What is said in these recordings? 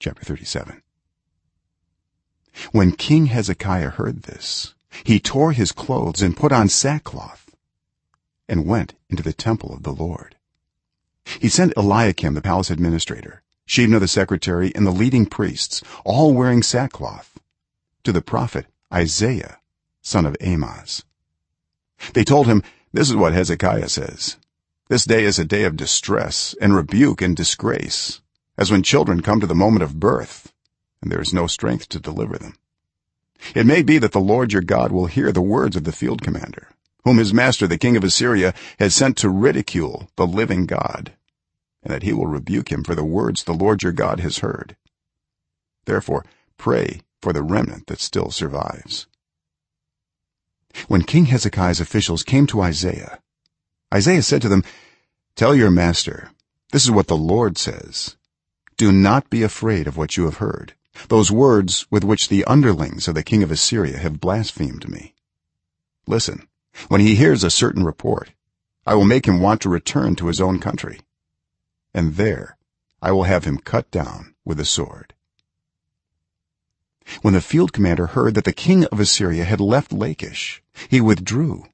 chapter 37 when king hezekiah heard this he tore his clothes and put on sackcloth and went into the temple of the lord. He sent eliakim the palace administrator shebna the secretary and the leading priests all wearing sackcloth to the prophet isaiah son of amoz. They told him this is what hezekiah says. This day is a day of distress and rebuke and disgrace as when children come to the moment of birth and there is no strength to deliver them. It may be that the lord your god will hear the words of the field commander whom his master the king of assyria has sent to ridicule the living god and that he will rebuke him for the words the lord your god has heard. Therefore pray for the remnant that still survives. When king hezekiah's officials came to isaiah isaiah said to them tell your master this is what the lord says do not be afraid of what you have heard. Those words with which the underlings of the king of assyria have blasphemed me. Listen. When he hears a certain report i will make him want to return to his own country. And there i will have him cut down with a sword. When the field commander heard that the king of assyria had left lachish he withdrew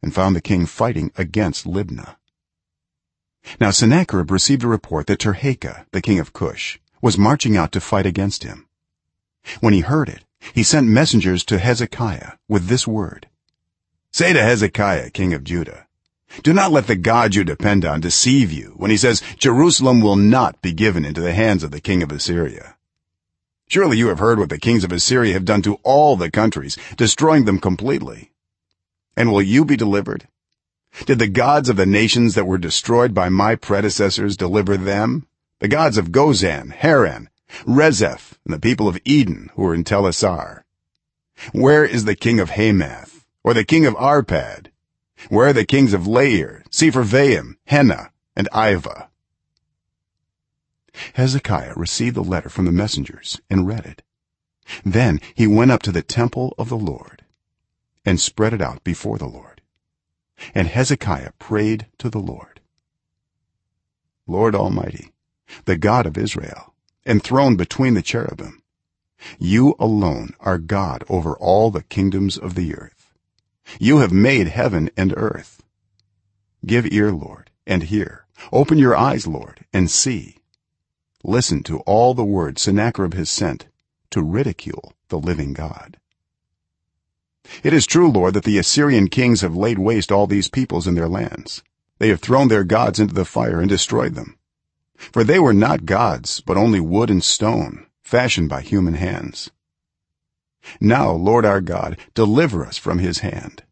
and found the king fighting against libnah now sennacherib received a report that tirhakah the king of cush was marching out to fight against him. When he heard it he sent messengers to hezekiah with this word say to hezekiah king of judah do not let the god you depend on deceive you when he says jerusalem will not be given into the hands of the king of assyria surely you have heard what the kings of assyria have done to all the countries destroying them completely. And will you be delivered did the gods of the nations that were destroyed by my predecessors deliver them? The gods of gozan haran rezeph and the people of eden who were in telassar where is the king of hamath or the king of arpad? Where are the kings of lair sepharvaim hena and ivvah hezekiah received the letter from the messengers and read it. Then he went up to the temple of the lord and spread it out before the lord and hezekiah prayed to the lord. Lord almighty the god of israel enthroned between the cherubim you alone are god over all the kingdoms of the earth. You have made heaven and earth. Give ear lord and hear. Open your eyes lord and see. Listen to all the words sennacherib has sent to ridicule the living god it is true lord that the assyrian kings have laid waste all these peoples and their lands. They have thrown their gods into the fire and destroyed them. For they were not gods but only wood and stone fashioned by human hands. Now lord our god deliver us from his hand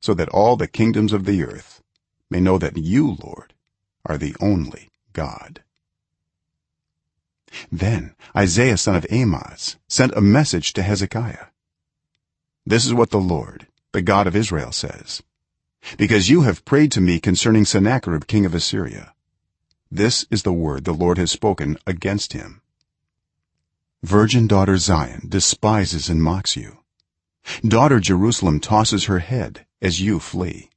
so that all the kingdoms of the earth may know that you lord are the only god. Then isaiah son of amoz sent a message to hezekiah this is what the lord the god of israel says. Because you have prayed to me concerning sennacherib king of assyria. This is the word the lord has spoken against him. Virgin daughter zion despises and mocks you. Daughter jerusalem tosses her head as you flee.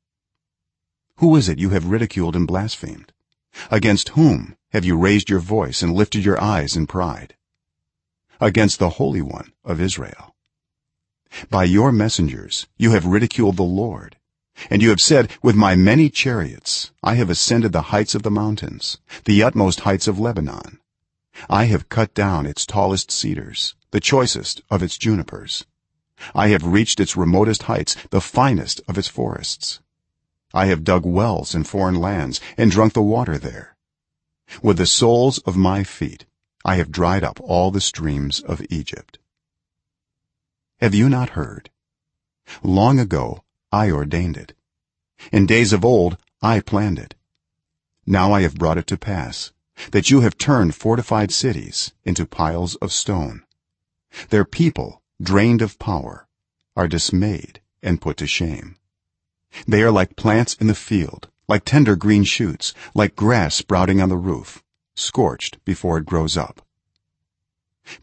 Who is it you have ridiculed and blasphemed? Against whom have you raised your voice and lifted your eyes in pride? Against the holy one of israel by your messengers you have ridiculed the lord. And you have said with my many chariots i have ascended the heights of the mountains the utmost heights of lebanon. I have cut down its tallest cedars the choicest of its junipers. I have reached its remotest heights the finest of its forests. I have dug wells in foreign lands and drunk the water there. With the soles of my feet i have dried up all the streams of egypt have you not heard? Long ago i ordained it. In days of old i planned it. Now i have brought it to pass that you have turned fortified cities into piles of stone. Their people drained of power are dismayed and put to shame. They are like plants in the field like tender green shoots like grass sprouting on the roof scorched before it grows up.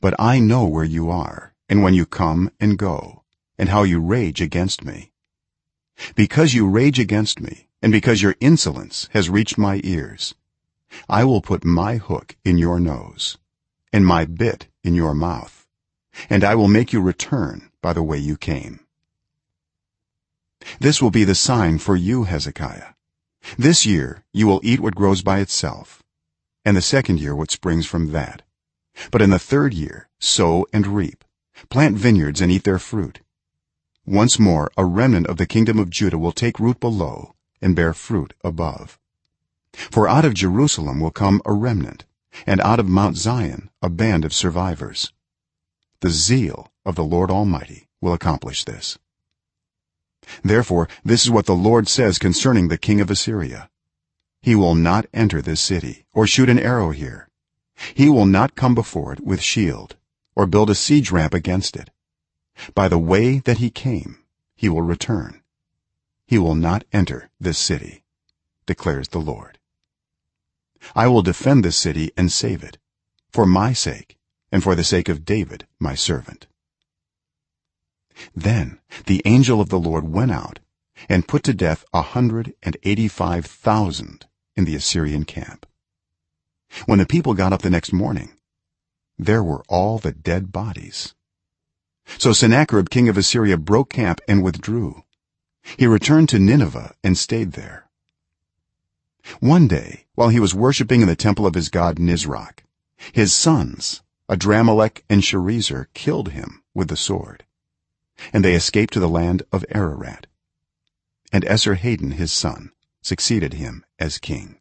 But i know where you are and when you come and go and how you rage against me. Because you rage against me and because your insolence has reached my ears i will put my hook in your nose and my bit in your mouth and i will make you return by the way you came. This will be the sign for you hezekiah. This year you will eat what grows by itself and the second year what springs from that. But in the third year sow and reap plant vineyards and eat their fruit. Once more a remnant of the kingdom of judah will take root below and bear fruit above. For out of jerusalem will come a remnant and out of mount zion a band of survivors. The zeal of the lord almighty will accomplish this. Therefore this is what the lord says concerning the king of assyria. He will not enter this city or shoot an arrow here. He will not come before it with shield or build a siege ramp against it. By the way that he came he will return. He will not enter this city declares the lord. I will defend this city and save it for my sake and for the sake of david my servant. Then the angel of the lord went out and put to death a 185,000 in the assyrian camp. When the people got up the next morning there were all the dead bodies. So sennacherib king of assyria broke camp and withdrew. He returned to nineveh and stayed there. One day while he was worshipping in the temple of his god nisroch his sons adrammelech and sharezer killed him with the sword and they escaped to the land of ararat. And esarhaddon his son succeeded him as king